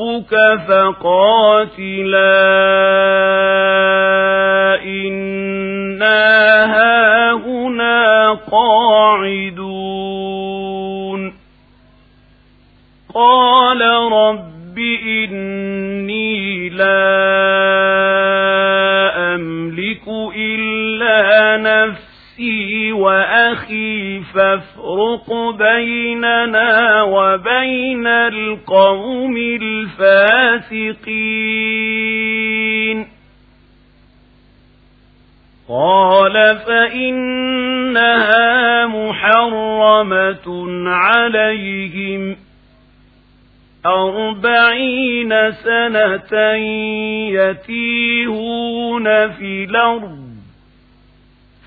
ربك فقاتلا إنا هاهنا قاعدون قال رب إني لا أملك إلا نفسي وأخي فافرق بيننا وبين القوم الفاسقين. قال فإنها محرمة عليهم أربعين سنة يتيهون في الأرض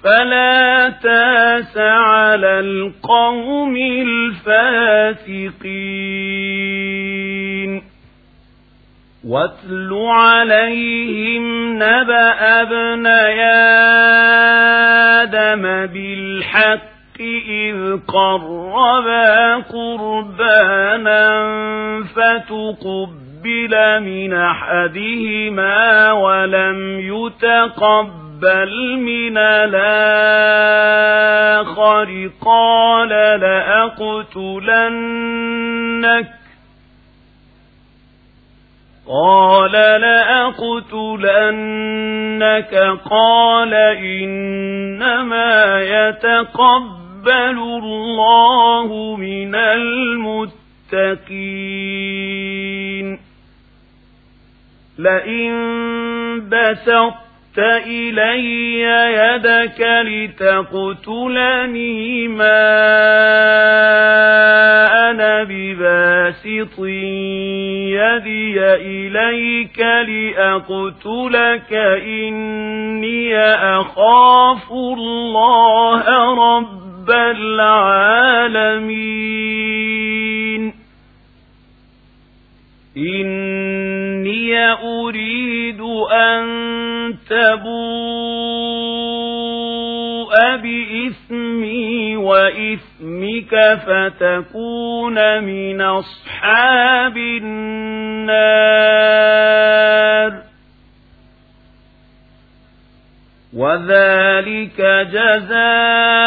فلا تاس على القوم الفاسقين. واتل عليهم نبأ ابن آدم بالحق إذ قربا قربانا فتقبل من أحدهما ولم يتقبل. بل من الآخر قال لأقتلنك قال لأقتلنك قال إنما يتقبل الله من المتقين لئن بسط إلي يدك لتقتلني ما أنا بباسط يدي إليك لأقتلك إني أخاف الله رب العالمين إني أريد أن تبوء بإثمي وإثمك فتكون من أصحاب النار وذلك جزاء